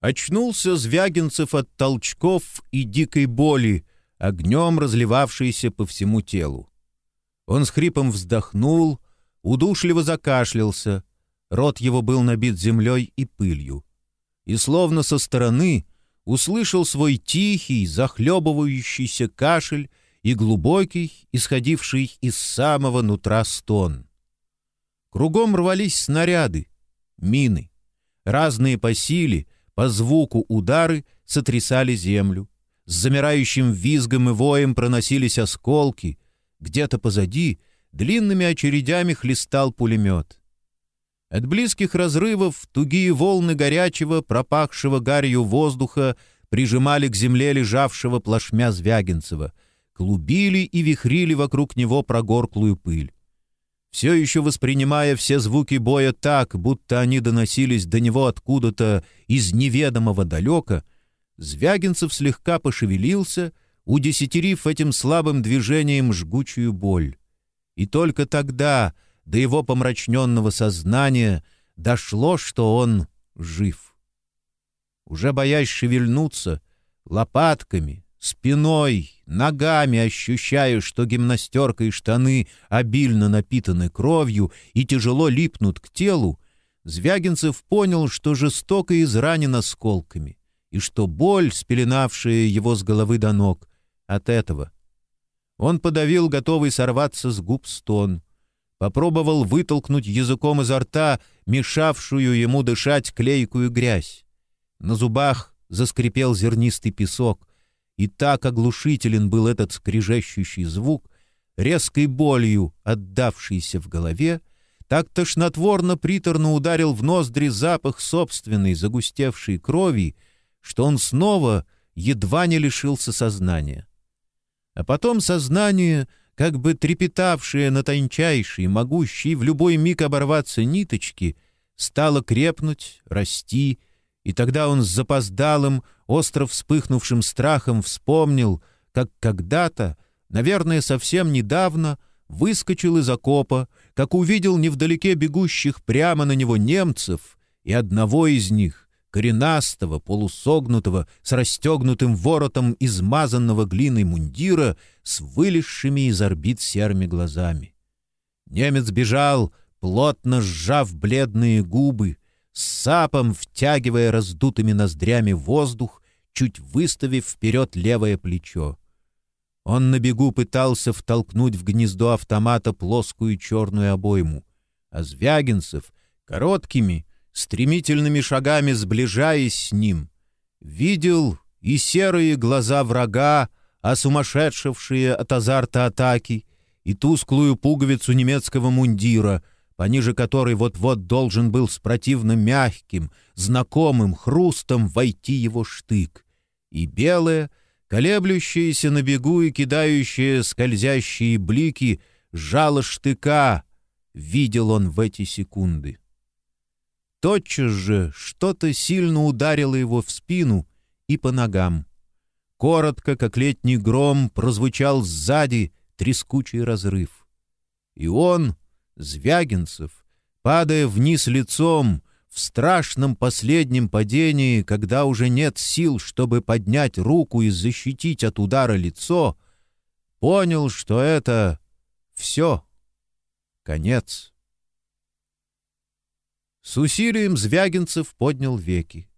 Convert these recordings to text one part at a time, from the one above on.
Очнулся Звягинцев от толчков и дикой боли, огнем разливавшейся по всему телу. Он с хрипом вздохнул, удушливо закашлялся, рот его был набит землей и пылью. И словно со стороны услышал свой тихий, захлебывающийся кашель и глубокий, исходивший из самого нутра стон. Кругом рвались снаряды, мины, разные по силе, по звуку удары сотрясали землю. С замирающим визгом и воем проносились осколки. Где-то позади длинными очередями хлестал пулемет. От близких разрывов тугие волны горячего, пропахшего гарью воздуха прижимали к земле лежавшего плашмя Звягинцева, клубили и вихрили вокруг него прогорклую пыль все еще воспринимая все звуки боя так, будто они доносились до него откуда-то из неведомого далека, Звягинцев слегка пошевелился, удесятерив этим слабым движением жгучую боль. И только тогда до его помрачненного сознания дошло, что он жив. Уже боясь шевельнуться, лопатками, спиной, ногами ощущаю, что гимнастерка и штаны обильно напитаны кровью и тяжело липнут к телу, Звягинцев понял, что жестоко изранен осколками, и что боль, спеленавшая его с головы до ног, от этого. Он подавил готовый сорваться с губ стон, попробовал вытолкнуть языком изо рта мешавшую ему дышать клейкую грязь. На зубах заскрипел зернистый песок, и так оглушителен был этот скрежещущий звук, резкой болью отдавшийся в голове, так тошнотворно-приторно ударил в ноздри запах собственной загустевшей крови, что он снова едва не лишился сознания. А потом сознание, как бы трепетавшее на тончайшей, могущей в любой миг оборваться ниточки, стало крепнуть, расти, и тогда он с запоздалым, остро вспыхнувшим страхом вспомнил, как когда-то, наверное, совсем недавно, выскочил из окопа, как увидел невдалеке бегущих прямо на него немцев, и одного из них, коренастого, полусогнутого, с расстегнутым воротом измазанного глиной мундира, с вылезшими из орбит серыми глазами. Немец бежал, плотно сжав бледные губы, сапом втягивая раздутыми ноздрями воздух, чуть выставив вперед левое плечо. Он на бегу пытался втолкнуть в гнездо автомата плоскую черную обойму, а Звягинцев короткими, стремительными шагами сближаясь с ним, видел и серые глаза врага, осумасшедшие от азарта атаки, и тусклую пуговицу немецкого мундира — пониже которой вот-вот должен был с противно мягким, знакомым хрустом войти его штык, и белое, колеблющееся на бегу и кидающее скользящие блики, жало штыка, видел он в эти секунды. Тотчас же что-то сильно ударило его в спину и по ногам. Коротко, как летний гром, прозвучал сзади трескучий разрыв. И он, Звягинцев, падая вниз лицом, в страшном последнем падении, когда уже нет сил, чтобы поднять руку и защитить от удара лицо, понял, что это все, конец. С усилием Звягинцев поднял веки.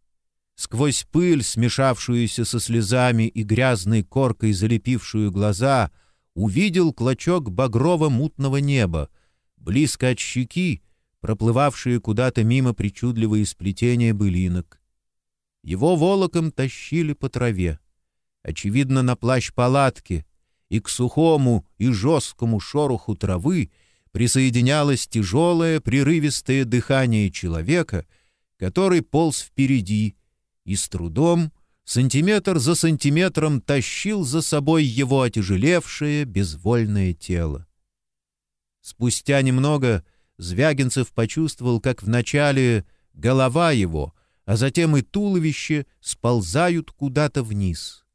Сквозь пыль, смешавшуюся со слезами и грязной коркой залепившую глаза, увидел клочок багрово-мутного неба, близко от щеки, проплывавшие куда-то мимо причудливые сплетения былинок. Его волоком тащили по траве, очевидно, на плащ палатки, и к сухому и жесткому шороху травы присоединялось тяжелое прерывистое дыхание человека, который полз впереди и с трудом, сантиметр за сантиметром тащил за собой его отяжелевшее безвольное тело. Спустя немного Звягинцев почувствовал, как вначале голова его, а затем и туловище сползают куда-то вниз.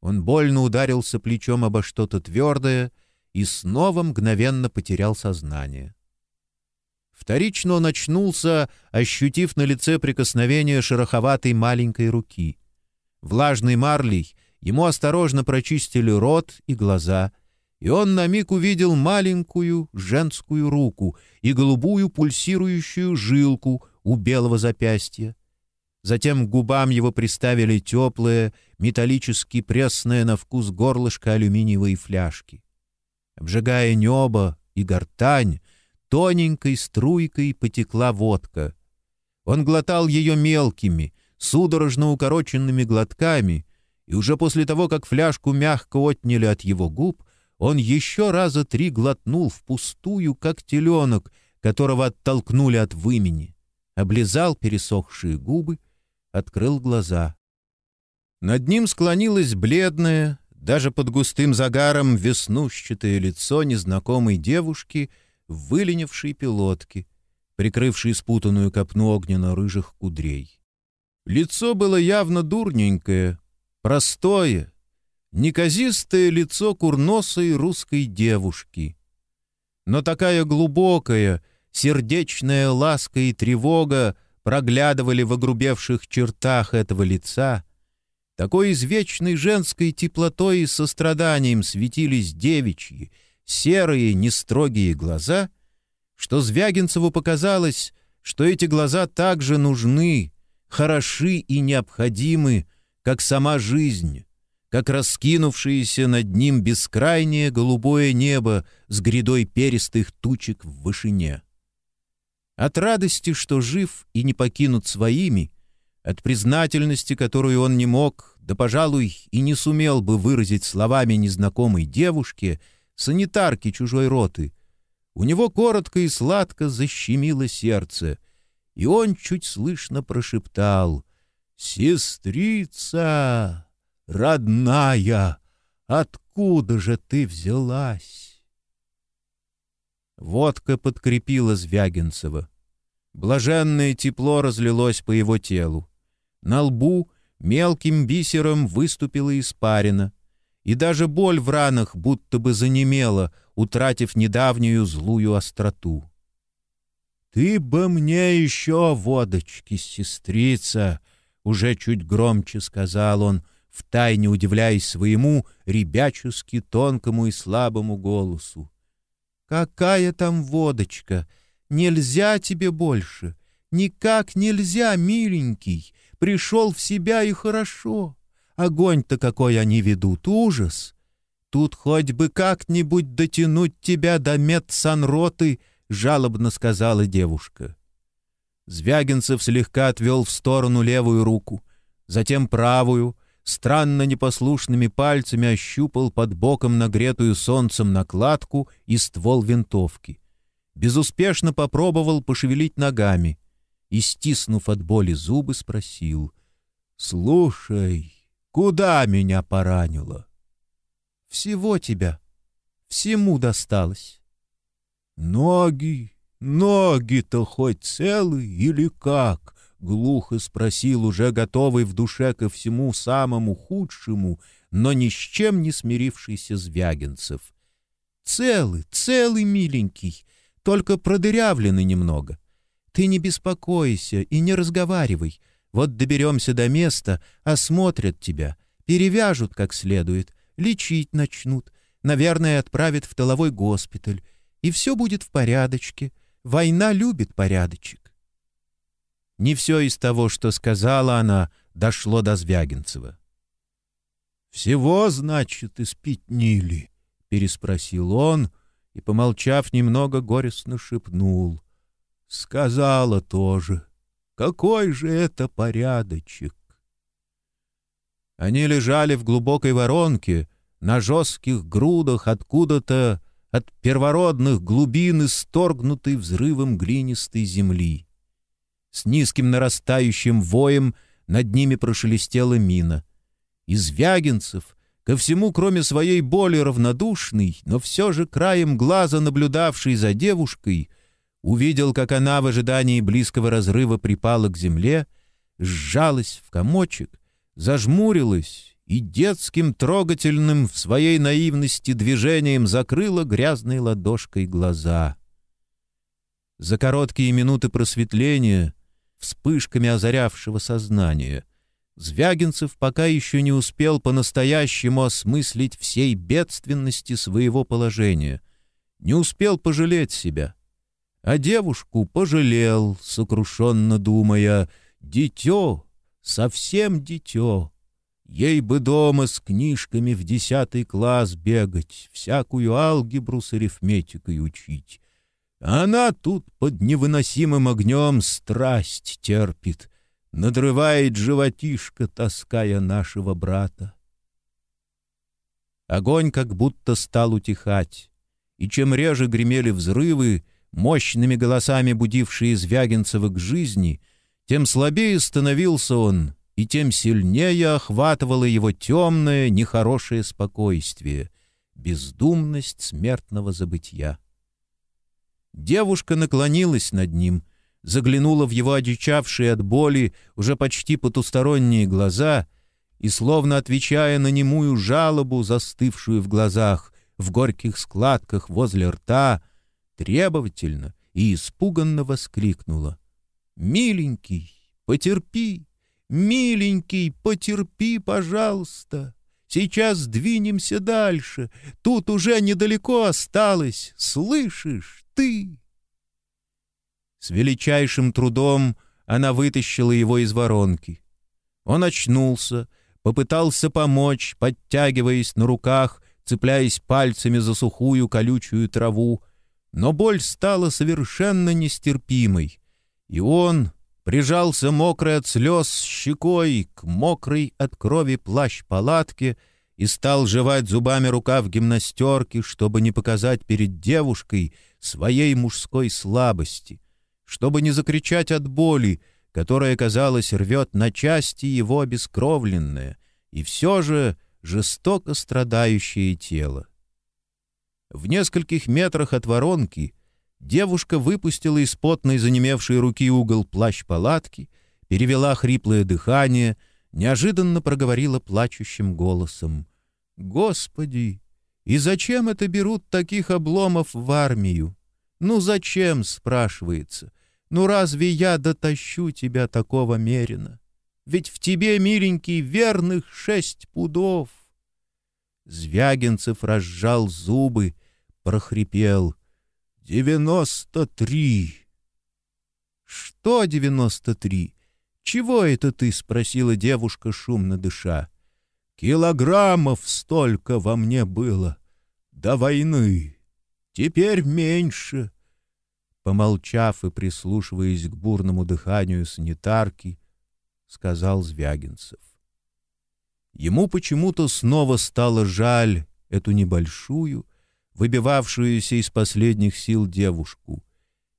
Он больно ударился плечом обо что-то твердое и снова мгновенно потерял сознание. Вторично он очнулся, ощутив на лице прикосновение шероховатой маленькой руки. Влажный марлей ему осторожно прочистили рот и глаза, и он на миг увидел маленькую женскую руку и голубую пульсирующую жилку у белого запястья. Затем к губам его приставили теплое, металлически пресное на вкус горлышко алюминиевой фляжки. Обжигая небо и гортань, тоненькой струйкой потекла водка. Он глотал ее мелкими, судорожно укороченными глотками, и уже после того, как фляжку мягко отняли от его губ, он еще раза три глотнул впустую, как теленок, которого оттолкнули от вымени, облизал пересохшие губы, открыл глаза. Над ним склонилось бледное, даже под густым загаром веснущатое лицо незнакомой девушки в выленившей пилотке, прикрывшей спутанную копну огненно-рыжих кудрей. Лицо было явно дурненькое, простое, неказистое лицо курносой русской девушки. Но такая глубокая, сердечная ласка и тревога проглядывали в огрубевших чертах этого лица, такой извечной женской теплотой и состраданием светились девичьи, серые, нестрогие глаза, что Звягинцеву показалось, что эти глаза также нужны, хороши и необходимы, как сама жизнь, как раскинувшееся над ним бескрайнее голубое небо с грядой перистых тучек в вышине. От радости, что жив и не покинут своими, от признательности, которую он не мог, да, пожалуй, и не сумел бы выразить словами незнакомой девушке, санитарки чужой роты, у него коротко и сладко защемило сердце, и он чуть слышно прошептал «Сестрица!» Родная, откуда же ты взялась?» Водка подкрепила Звягинцева. Блаженное тепло разлилось по его телу. На лбу мелким бисером выступила испарина, и даже боль в ранах будто бы занемела, утратив недавнюю злую остроту. «Ты бы мне еще водочки, сестрица!» — уже чуть громче сказал он — втайне удивляясь своему ребячески тонкому и слабому голосу. «Какая там водочка! Нельзя тебе больше! Никак нельзя, миленький! Пришел в себя и хорошо! Огонь-то какой они ведут! Ужас! Тут хоть бы как-нибудь дотянуть тебя до медсанроты!» — жалобно сказала девушка. Звягинцев слегка отвел в сторону левую руку, затем правую — странно непослушными пальцами ощупал под боком нагретую солнцем накладку и ствол винтовки. Безуспешно попробовал пошевелить ногами и, стиснув от боли зубы, спросил. «Слушай, куда меня поранило?» «Всего тебя. Всему досталось». «Ноги, ноги-то хоть целы или как?» — глухо спросил уже готовый в душе ко всему самому худшему, но ни с чем не смирившийся Звягинцев. «Целый, целый, миленький, только продырявленный немного. Ты не беспокойся и не разговаривай. Вот доберемся до места, осмотрят тебя, перевяжут как следует, лечить начнут, наверное, отправят в толовой госпиталь, и все будет в порядочке. Война любит порядочек. Не все из того, что сказала она, дошло до Звягинцева. «Всего, значит, испятнили?» — переспросил он и, помолчав немного, горестно шепнул. «Сказала тоже. Какой же это порядочек!» Они лежали в глубокой воронке, на жестких грудах откуда-то от первородных глубин исторгнутой взрывом глинистой земли. С низким нарастающим воем над ними прошелестела мина. Из вягинцев, ко всему, кроме своей боли равнодушный, но все же краем глаза наблюдавший за девушкой, увидел, как она в ожидании близкого разрыва припала к земле, сжалась в комочек, зажмурилась и детским трогательным в своей наивности движением закрыла грязной ладошкой глаза. За короткие минуты просветления, вспышками озарявшего сознание, Звягинцев пока еще не успел по-настоящему осмыслить всей бедственности своего положения, не успел пожалеть себя. А девушку пожалел, сокрушенно думая, «Дитё, совсем дитё, ей бы дома с книжками в десятый класс бегать, всякую алгебру с арифметикой учить. Она тут под невыносимым огнем страсть терпит» надрывает животишко, таская нашего брата. Огонь как будто стал утихать, и чем реже гремели взрывы, мощными голосами будившие Звягинцева к жизни, тем слабее становился он, и тем сильнее охватывало его темное, нехорошее спокойствие, бездумность смертного забытья. Девушка наклонилась над ним — заглянула в его одичавшие от боли, уже почти потусторонние глаза и, словно отвечая на немую жалобу, застывшую в глазах, в горьких складках возле рта, требовательно и испуганно воскликнула. «Миленький, потерпи! Миленький, потерпи, пожалуйста! Сейчас двинемся дальше. Тут уже недалеко осталось. Слышишь, ты?» С величайшим трудом она вытащила его из воронки. Он очнулся, попытался помочь, подтягиваясь на руках, цепляясь пальцами за сухую колючую траву, но боль стала совершенно нестерпимой, и он прижался мокрый от слез щекой к мокрой от крови плащ палатки и стал жевать зубами рукав гимнастерки, чтобы не показать перед девушкой своей мужской слабости — чтобы не закричать от боли, которая, казалось, рвет на части его обескровленное и все же жестоко страдающее тело. В нескольких метрах от воронки девушка выпустила из потной занемевшей руки угол плащ палатки, перевела хриплое дыхание, неожиданно проговорила плачущим голосом. «Господи, и зачем это берут таких обломов в армию? Ну зачем, спрашивается? Ну разве я дотащу тебя такого мерина? Ведь в тебе, миленький, верных шесть пудов. Звягинцев разжал зубы, прохрипел. «Девяносто три!» «Что девяносто три? Чего это ты?» — спросила девушка, шумно дыша. «Килограммов столько во мне было. До войны. Теперь меньше. Помолчав и прислушиваясь к бурному дыханию санитарки, сказал Звягинцев. Ему почему-то снова стало жаль эту небольшую, выбивавшуюся из последних сил девушку.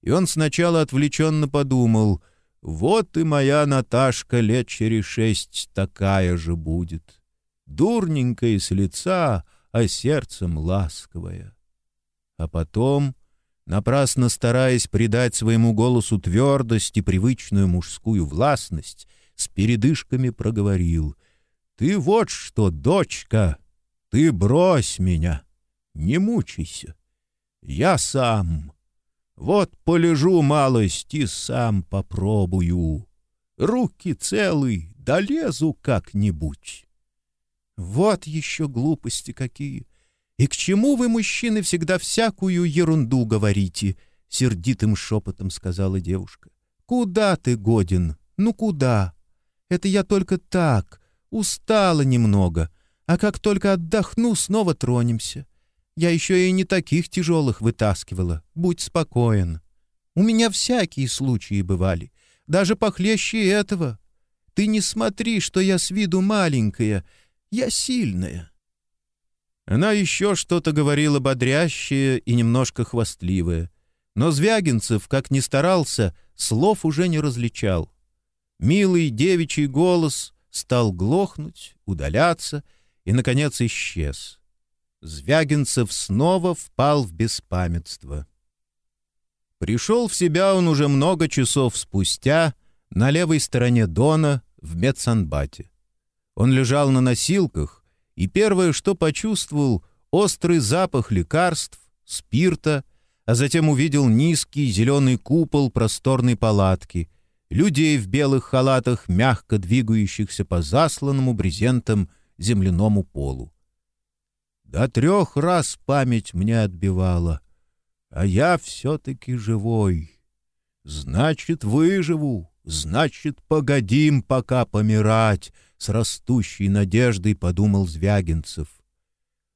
И он сначала отвлеченно подумал, вот и моя Наташка лет через шесть такая же будет. Дурненькая с лица, а сердцем ласковая. А потом напрасно стараясь придать своему голосу твердость и привычную мужскую властность, с передышками проговорил. «Ты вот что, дочка, ты брось меня, не мучайся. Я сам. Вот полежу малость и сам попробую. Руки целы, долезу как-нибудь». «Вот еще глупости какие!» «И к чему вы, мужчины, всегда всякую ерунду говорите?» — сердитым шепотом сказала девушка. «Куда ты годен? Ну куда? Это я только так, устала немного, а как только отдохну, снова тронемся. Я еще и не таких тяжелых вытаскивала, будь спокоен. У меня всякие случаи бывали, даже похлеще этого. Ты не смотри, что я с виду маленькая, я сильная». Она еще что-то говорила бодрящее и немножко хвастливое. Но Звягинцев, как ни старался, слов уже не различал. Милый девичий голос стал глохнуть, удаляться и, наконец, исчез. Звягинцев снова впал в беспамятство. Пришел в себя он уже много часов спустя на левой стороне Дона в медсанбате. Он лежал на носилках, и первое, что почувствовал, острый запах лекарств, спирта, а затем увидел низкий зеленый купол просторной палатки, людей в белых халатах, мягко двигающихся по засланному брезентом земляному полу. До трех раз память мне отбивала, а я все-таки живой. Значит, выживу, значит, погодим пока помирать, с растущей надеждой подумал Звягинцев.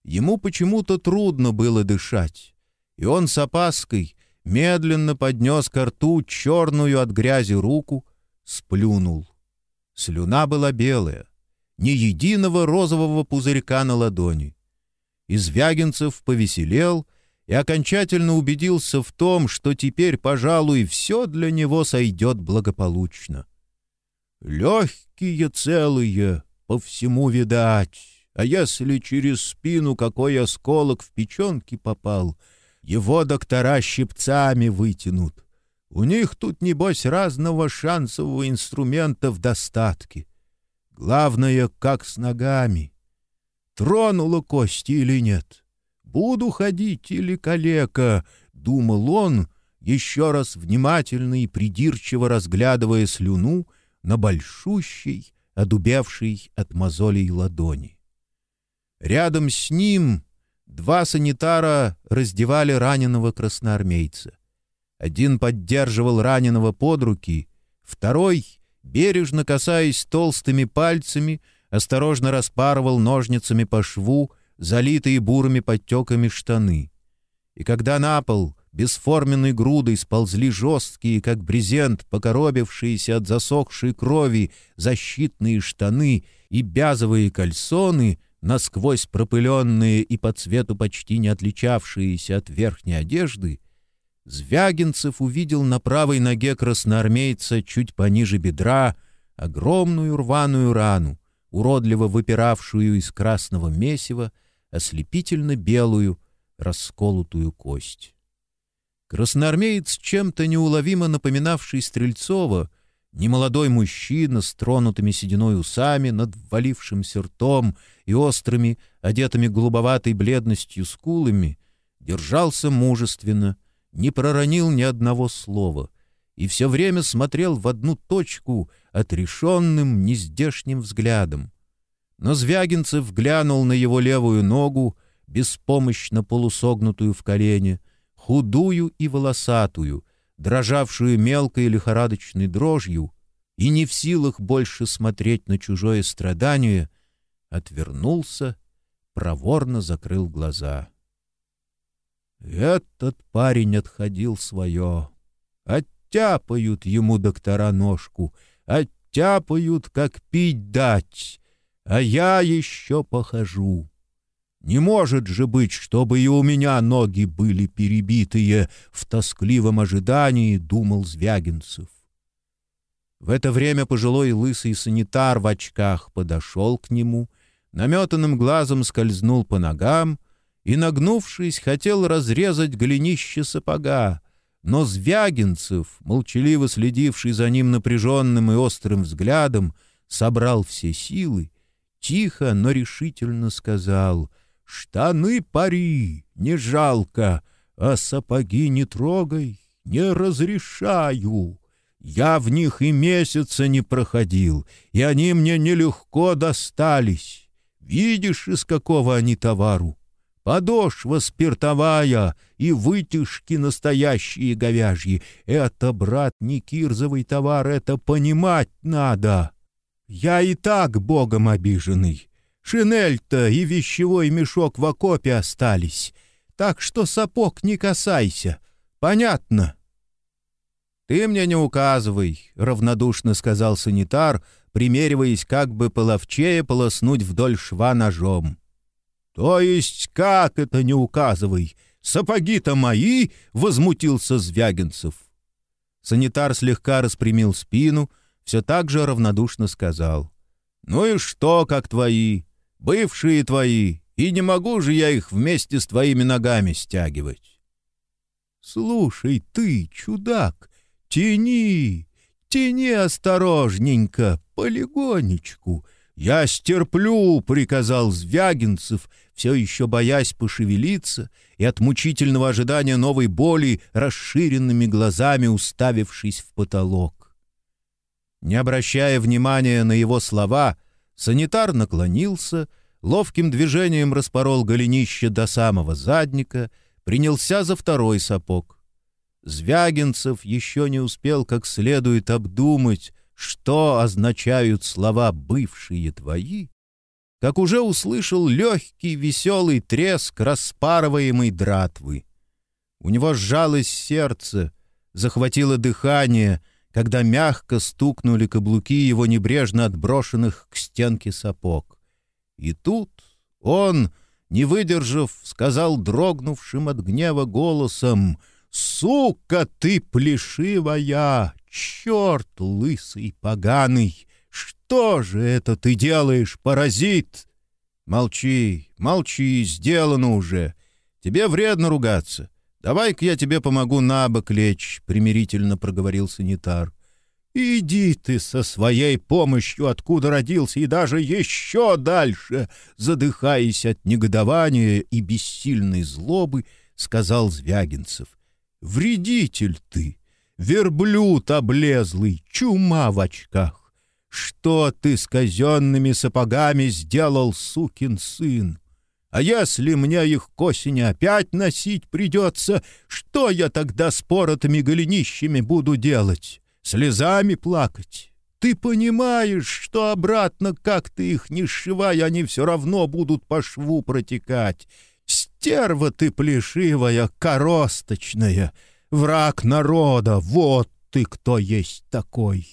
Ему почему-то трудно было дышать, и он с опаской медленно поднес к рту черную от грязи руку, сплюнул. Слюна была белая, ни единого розового пузырька на ладони. Извягинцев повеселел и окончательно убедился в том, что теперь, пожалуй, все для него сойдет благополучно. Легкие целые, по всему видать, а если через спину какой осколок в печенки попал, его доктора щипцами вытянут. У них тут, небось, разного шансового инструмента в достатке. Главное, как с ногами. Тронула кости или нет? Буду ходить или калека, — думал он, еще раз внимательно и придирчиво разглядывая слюну на большущей, одубевшей от мозолей ладони. Рядом с ним два санитара раздевали раненого красноармейца. Один поддерживал раненого под руки, второй, бережно касаясь толстыми пальцами, осторожно распарывал ножницами по шву залитые бурыми подтеками штаны. И когда на пол бесформенной грудой сползли жесткие, как брезент, покоробившиеся от засохшей крови защитные штаны и бязовые кальсоны — насквозь пропыленные и по цвету почти не отличавшиеся от верхней одежды, Звягинцев увидел на правой ноге красноармейца чуть пониже бедра огромную рваную рану, уродливо выпиравшую из красного месива ослепительно белую расколотую кость. Красноармеец, чем-то неуловимо напоминавший Стрельцова, немолодой мужчина с тронутыми сединой усами над валившимся ртом и острыми, одетыми голубоватой бледностью скулами, держался мужественно, не проронил ни одного слова и все время смотрел в одну точку отрешенным, нездешним взглядом. Но Звягинцев глянул на его левую ногу, беспомощно полусогнутую в колене, худую и волосатую, дрожавшую мелкой лихорадочной дрожью, и не в силах больше смотреть на чужое страдание, отвернулся, проворно закрыл глаза. Этот парень отходил свое. Оттяпают ему доктора ножку, оттяпают, как пить дать, а я еще похожу. Не может же быть, чтобы и у меня ноги были перебитые, в тоскливом ожидании думал Звягинцев. В это время пожилой лысый санитар в очках подошел к нему — наметанным глазом скользнул по ногам и, нагнувшись, хотел разрезать голенище сапога, но Звягинцев, молчаливо следивший за ним напряженным и острым взглядом, собрал все силы, тихо, но решительно сказал «Штаны пари, не жалко, а сапоги не трогай, не разрешаю». Я в них и месяца не проходил, и они мне нелегко достались. Видишь, из какого они товару? Подошва спиртовая и вытяжки настоящие говяжьи. Это, брат, не кирзовый товар, это понимать надо. Я и так богом обиженный. Шинель-то и вещевой мешок в окопе остались. Так что сапог не касайся. Понятно?» «Ты мне не указывай», — равнодушно сказал санитар, примериваясь как бы половчее полоснуть вдоль шва ножом. «То есть как это не указывай? Сапоги-то мои!» — возмутился Звягинцев. Санитар слегка распрямил спину, все так же равнодушно сказал. «Ну и что, как твои? Бывшие твои, и не могу же я их вместе с твоими ногами стягивать». «Слушай ты, чудак, тяни, тяни осторожненько, полегонечку, «Я стерплю!» — приказал Звягинцев, все еще боясь пошевелиться и от мучительного ожидания новой боли расширенными глазами уставившись в потолок. Не обращая внимания на его слова, санитар наклонился, ловким движением распорол голенище до самого задника, принялся за второй сапог. Звягинцев еще не успел как следует обдумать, что означают слова «бывшие твои», как уже услышал легкий веселый треск распарываемой дратвы. У него сжалось сердце, захватило дыхание, когда мягко стукнули каблуки его небрежно отброшенных к стенке сапог. И тут он, не выдержав, сказал дрогнувшим от гнева голосом «Сука ты плешивая! Черт лысый поганый! что же это ты делаешь, паразит?» «Молчи, молчи, сделано уже. Тебе вредно ругаться. Давай-ка я тебе помогу на бок лечь», — примирительно проговорил санитар. «Иди ты со своей помощью, откуда родился, и даже еще дальше!» Задыхаясь от негодования и бессильной злобы, сказал Звягинцев. «Вредитель ты, верблюд облезлый, чума в очках! Что ты с казенными сапогами сделал, сукин сын? А если мне их к осени опять носить придется, что я тогда с поротыми голенищами буду делать? Слезами плакать? Ты понимаешь, что обратно, как ты их не сшивай, они все равно будут по шву протекать. Стерва ты плешивая, коросточная, враг народа, вот ты кто есть такой!»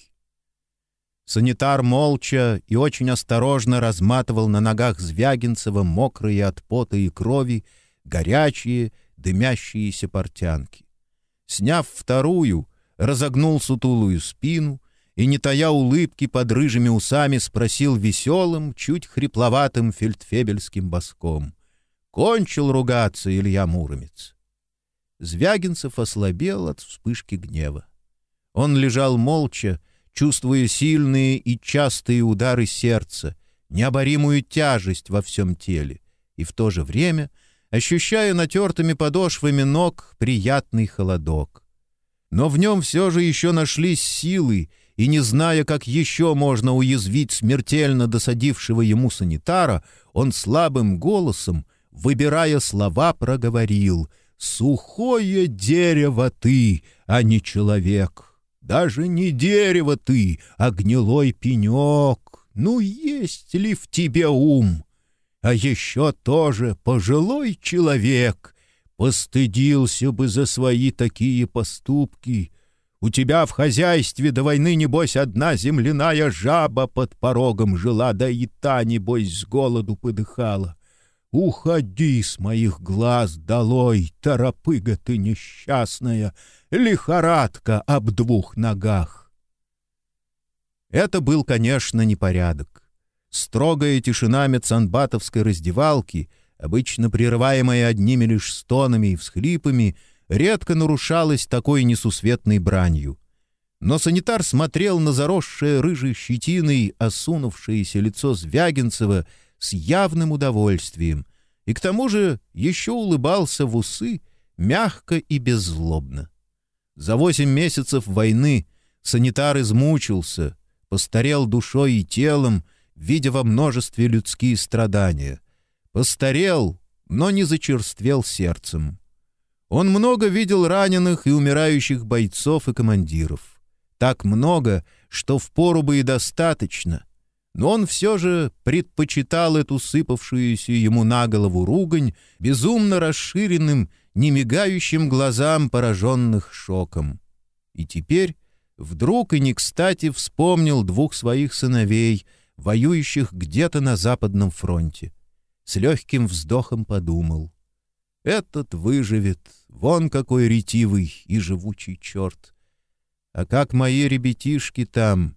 Санитар молча и очень осторожно разматывал на ногах Звягинцева мокрые от пота и крови, горячие, дымящиеся портянки. Сняв вторую, разогнул сутулую спину и, не тая улыбки под рыжими усами, спросил веселым, чуть хрипловатым фельдфебельским боском. Кончил ругаться Илья Муромец. Звягинцев ослабел от вспышки гнева. Он лежал молча, чувствуя сильные и частые удары сердца, необоримую тяжесть во всем теле, и в то же время ощущая натертыми подошвами ног приятный холодок. Но в нем все же еще нашлись силы, и, не зная, как еще можно уязвить смертельно досадившего ему санитара, он слабым голосом, выбирая слова, проговорил «Сухое дерево ты, а не человек». Даже не дерево ты, а гнилой пенек. Ну, есть ли в тебе ум? А еще тоже пожилой человек постыдился бы за свои такие поступки. У тебя в хозяйстве до войны, небось, одна земляная жаба под порогом жила, да и та, небось, с голоду подыхала. Уходи с моих глаз долой, торопыга ты несчастная, лихорадка об двух ногах. Это был, конечно, непорядок. Строгая тишина медсанбатовской раздевалки, обычно прерываемая одними лишь стонами и всхлипами, редко нарушалась такой несусветной бранью. Но санитар смотрел на заросшее рыжей щетиной осунувшееся лицо Звягинцева с явным удовольствием и к тому же еще улыбался в усы мягко и беззлобно. За восемь месяцев войны санитар измучился, постарел душой и телом, видя во множестве людские страдания. Постарел, но не зачерствел сердцем. Он много видел раненых и умирающих бойцов и командиров. Так много, что впору бы и достаточно. Но он все же предпочитал эту сыпавшуюся ему на голову ругань безумно расширенным немигающим глазам пораженных шоком. И теперь вдруг и не кстати вспомнил двух своих сыновей, воюющих где-то на Западном фронте. С легким вздохом подумал. Этот выживет, вон какой ретивый и живучий черт. А как мои ребятишки там...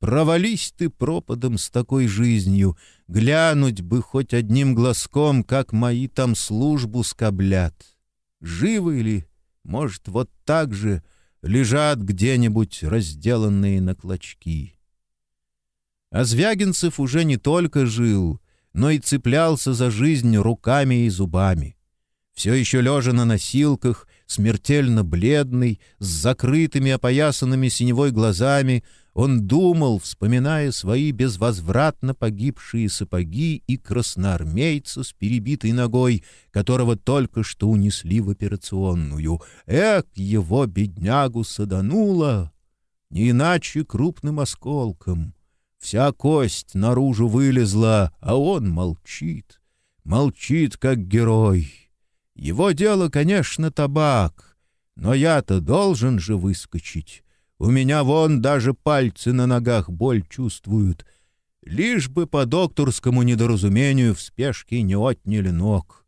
Провались ты пропадом с такой жизнью, глянуть бы хоть одним глазком, как мои там службу скоблят. Живы ли, может, вот так же лежат где-нибудь разделанные на клочки. А Звягинцев уже не только жил, но и цеплялся за жизнь руками и зубами. Все еще лежа на носилках, смертельно бледный, с закрытыми опоясанными синевой глазами, он думал, вспоминая свои безвозвратно погибшие сапоги и красноармейца с перебитой ногой, которого только что унесли в операционную. Эх, его беднягу садануло! Не иначе крупным осколком. Вся кость наружу вылезла, а он молчит. Молчит, как герой. Его дело, конечно, табак, но я-то должен же выскочить. У меня вон даже пальцы на ногах боль чувствуют. Лишь бы по докторскому недоразумению в спешке не отняли ног.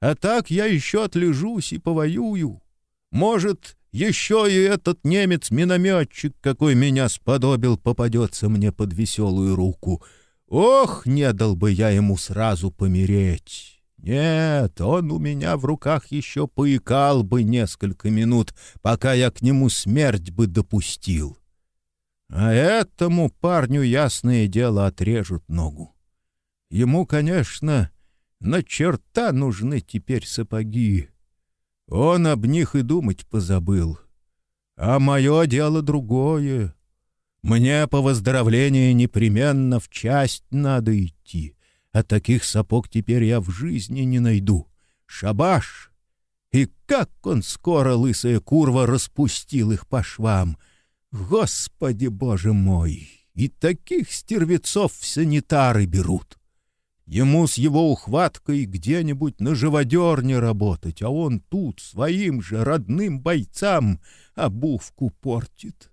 А так я еще отлежусь и повоюю. Может, еще и этот немец-минометчик, какой меня сподобил, попадется мне под веселую руку. Ох, не дал бы я ему сразу помереть!» Нет, он у меня в руках еще поикал бы несколько минут, пока я к нему смерть бы допустил. А этому парню, ясное дело, отрежут ногу. Ему, конечно, на черта нужны теперь сапоги. Он об них и думать позабыл. А мое дело другое. Мне по выздоровлению непременно в часть надо идти а таких сапог теперь я в жизни не найду. Шабаш! И как он скоро, лысая курва, распустил их по швам! Господи, боже мой! И таких стервецов санитары берут! Ему с его ухваткой где-нибудь на живодерне работать, а он тут своим же родным бойцам обувку портит.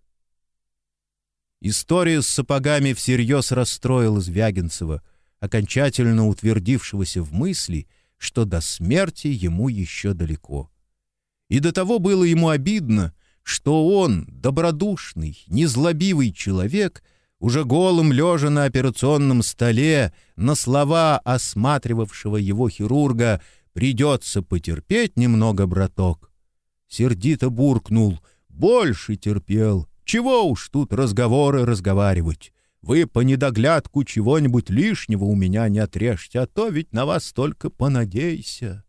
История с сапогами всерьез расстроила Звягинцева — окончательно утвердившегося в мысли, что до смерти ему еще далеко. И до того было ему обидно, что он, добродушный, незлобивый человек, уже голым лежа на операционном столе, на слова осматривавшего его хирурга «придется потерпеть немного, браток», сердито буркнул «больше терпел, чего уж тут разговоры разговаривать». Вы по недоглядку чего-нибудь лишнего у меня не отрежьте, а то ведь на вас только понадейся.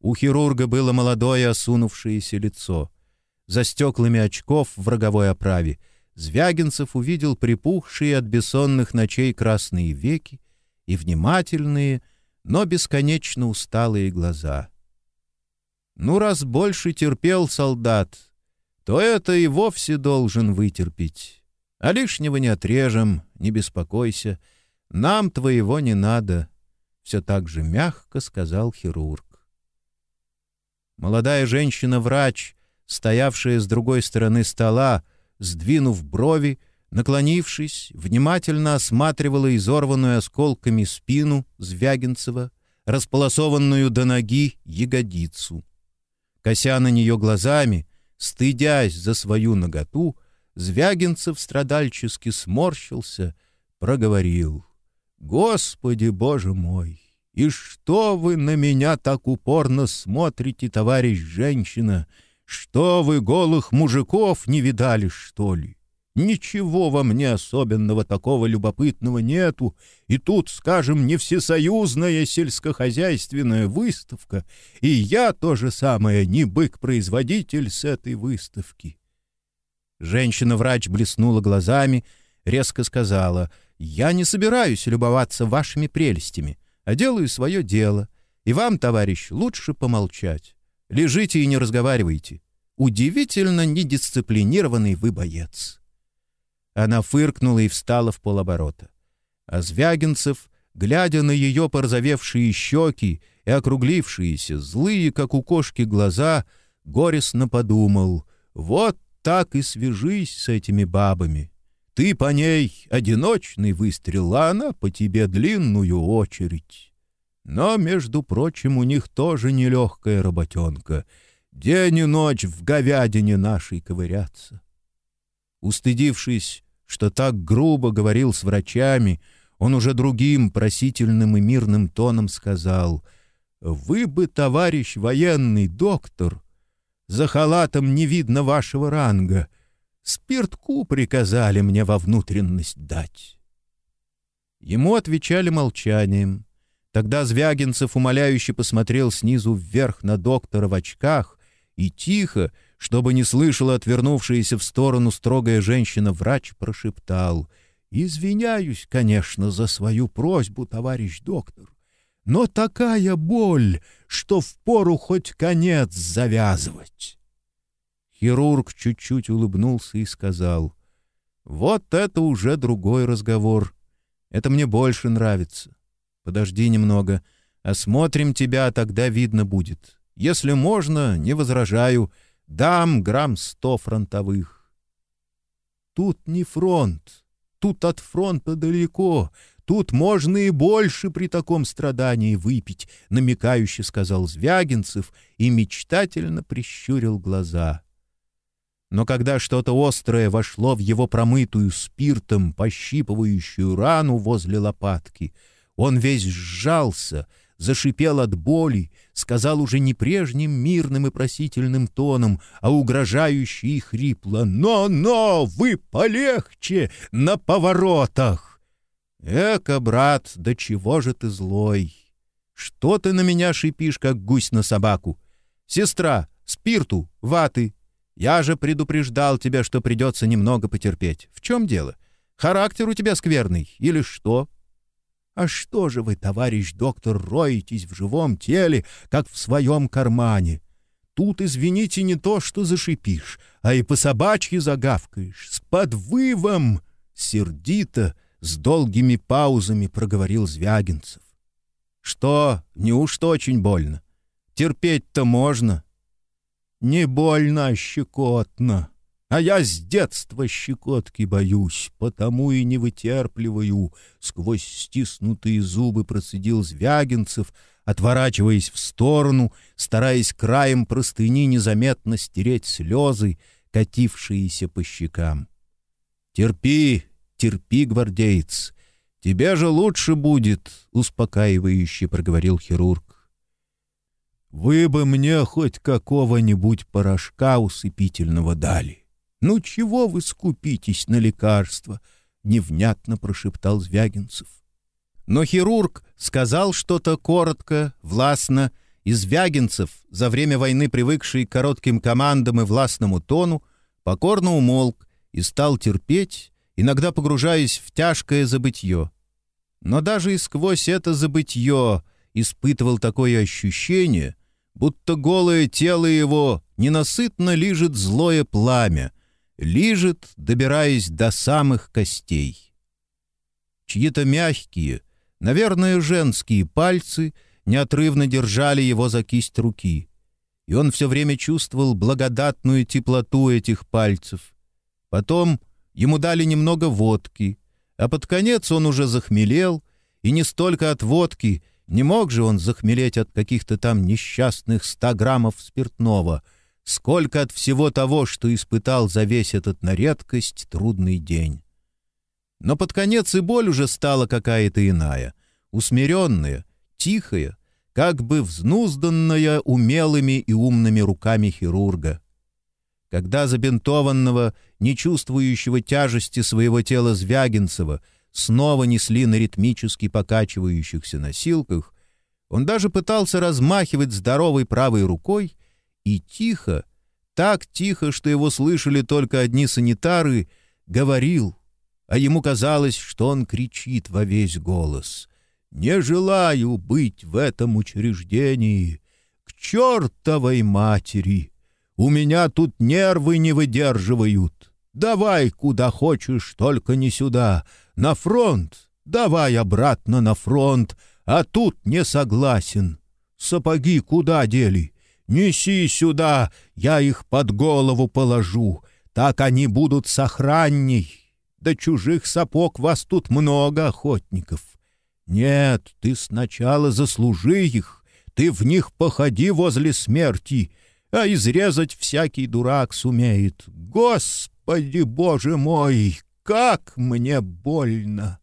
У хирурга было молодое осунувшееся лицо. За стеклами очков в роговой оправе Звягинцев увидел припухшие от бессонных ночей красные веки и внимательные, но бесконечно усталые глаза. Ну, раз больше терпел солдат, то это и вовсе должен вытерпеть. А лишнего не отрежем, не беспокойся. Нам твоего не надо, — все так же мягко сказал хирург. Молодая женщина-врач, стоявшая с другой стороны стола, сдвинув брови, наклонившись, внимательно осматривала изорванную осколками спину Звягинцева, располосованную до ноги ягодицу. Кося на нее глазами, стыдясь за свою наготу, Звягинцев страдальчески сморщился, проговорил. «Господи, Боже мой! И что вы на меня так упорно смотрите, товарищ женщина? Что вы голых мужиков не видали, что ли? Ничего во мне особенного такого любопытного нету, и тут, скажем, не всесоюзная сельскохозяйственная выставка, и я то же самое, не бык-производитель с этой выставки. Женщина-врач блеснула глазами, резко сказала, «Я не собираюсь любоваться вашими прелестями, а делаю свое дело. И вам, товарищ, лучше помолчать. Лежите и не разговаривайте. Удивительно недисциплинированный вы боец». Она фыркнула и встала в полоборота. А Звягинцев, глядя на ее порозовевшие щеки и округлившиеся, злые, как у кошки, глаза, горестно подумал, «Вот так и свяжись с этими бабами. Ты по ней одиночный выстрел, а она по тебе длинную очередь. Но, между прочим, у них тоже нелегкая работенка. День и ночь в говядине нашей ковыряться. Устыдившись, что так грубо говорил с врачами, он уже другим просительным и мирным тоном сказал, «Вы бы, товарищ военный доктор, за халатом не видно вашего ранга. Спиртку приказали мне во внутренность дать. Ему отвечали молчанием. Тогда Звягинцев умоляюще посмотрел снизу вверх на доктора в очках и тихо, чтобы не слышала отвернувшаяся в сторону строгая женщина-врач, прошептал «Извиняюсь, конечно, за свою просьбу, товарищ доктор, но такая боль, что впору хоть конец завязывать». Хирург чуть-чуть улыбнулся и сказал, «Вот это уже другой разговор. Это мне больше нравится. Подожди немного. Осмотрим тебя, тогда видно будет. Если можно, не возражаю. Дам грамм сто фронтовых». «Тут не фронт. Тут от фронта далеко. Тут можно и больше при таком страдании выпить», — намекающе сказал Звягинцев и мечтательно прищурил глаза. Но когда что-то острое вошло в его промытую спиртом пощипывающую рану возле лопатки, он весь сжался, зашипел от боли, сказал уже не прежним мирным и просительным тоном, а угрожающе и хрипло «Но-но, вы полегче на поворотах!» «Эка, брат, да чего же ты злой? Что ты на меня шипишь, как гусь на собаку? Сестра, спирту, ваты, я же предупреждал тебя, что придется немного потерпеть. В чем дело? Характер у тебя скверный или что? А что же вы, товарищ доктор, роетесь в живом теле, как в своем кармане? Тут, извините, не то, что зашипишь, а и по собачьи загавкаешь, с подвывом, сердито, с долгими паузами проговорил Звягинцев. Что, неужто очень больно? Терпеть-то можно, не больно, а щекотно. А я с детства щекотки боюсь, потому и не вытерпливаю. Сквозь стиснутые зубы процедил Звягинцев, отворачиваясь в сторону, стараясь краем простыни незаметно стереть слезы, катившиеся по щекам. «Терпи, терпи, гвардеец, тебе же лучше будет», — успокаивающе проговорил хирург. Вы бы мне хоть какого-нибудь порошка усыпительного дали. Ну чего вы скупитесь на лекарства? Невнятно прошептал Звягинцев. Но хирург сказал что-то коротко, властно, и Звягинцев, за время войны привыкший к коротким командам и властному тону, покорно умолк и стал терпеть, иногда погружаясь в тяжкое забытье. Но даже и сквозь это забытье испытывал такое ощущение — будто голое тело его ненасытно лижет злое пламя, лижет, добираясь до самых костей. Чьи-то мягкие, наверное, женские пальцы неотрывно держали его за кисть руки, и он все время чувствовал благодатную теплоту этих пальцев. Потом ему дали немного водки, а под конец он уже захмелел, и не столько от водки — не мог же он захмелеть от каких-то там несчастных ста граммов спиртного, сколько от всего того, что испытал за весь этот на редкость трудный день. Но под конец и боль уже стала какая-то иная, усмиренная, тихая, как бы взнузданная умелыми и умными руками хирурга. Когда забинтованного, не чувствующего тяжести своего тела Звягинцева, снова несли на ритмически покачивающихся носилках, он даже пытался размахивать здоровой правой рукой и тихо, так тихо, что его слышали только одни санитары, говорил, а ему казалось, что он кричит во весь голос. «Не желаю быть в этом учреждении! К чертовой матери! У меня тут нервы не выдерживают! Давай куда хочешь, только не сюда! На фронт! Давай обратно на фронт! А тут не согласен! Сапоги куда дели? Неси сюда, я их под голову положу. Так они будут сохранней. Да чужих сапог вас тут много, охотников. Нет, ты сначала заслужи их, ты в них походи возле смерти, а изрезать всякий дурак сумеет. Господи, Боже мой, как мне больно!»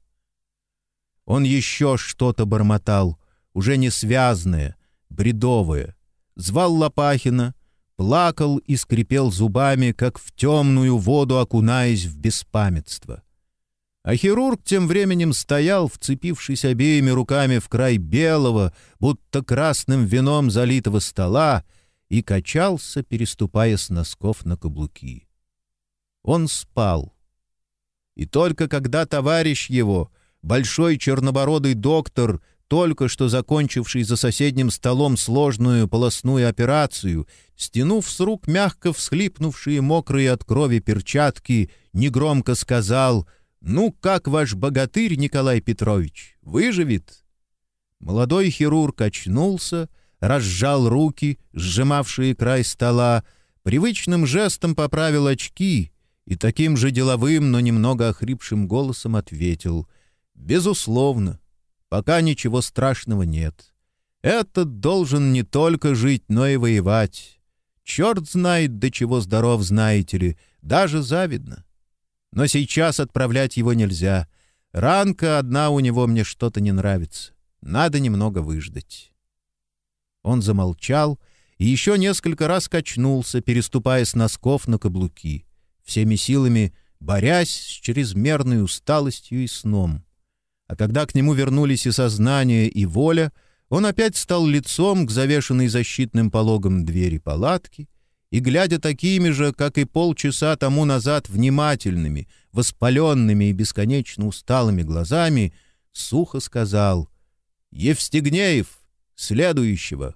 Он еще что-то бормотал, уже не связанное, бредовое. Звал Лопахина, плакал и скрипел зубами, как в темную воду окунаясь в беспамятство. А хирург тем временем стоял, вцепившись обеими руками в край белого, будто красным вином залитого стола, и качался, переступая с носков на каблуки. Он спал. И только когда товарищ его, большой чернобородый доктор, только что закончивший за соседним столом сложную полостную операцию, стянув с рук мягко всхлипнувшие мокрые от крови перчатки, негромко сказал «Ну, как ваш богатырь, Николай Петрович, выживет?» Молодой хирург очнулся, разжал руки, сжимавшие край стола, привычным жестом поправил очки и таким же деловым, но немного охрипшим голосом ответил «Безусловно, Пока ничего страшного нет. Этот должен не только жить, но и воевать. Черт знает, до чего здоров, знаете ли, даже завидно. Но сейчас отправлять его нельзя. Ранка одна у него мне что-то не нравится. Надо немного выждать. Он замолчал и еще несколько раз качнулся, переступая с носков на каблуки, всеми силами борясь с чрезмерной усталостью и сном. А когда к нему вернулись и сознание, и воля, он опять стал лицом к завешенной защитным пологом двери палатки и, глядя такими же, как и полчаса тому назад, внимательными, воспаленными и бесконечно усталыми глазами, сухо сказал «Евстигнеев, следующего!»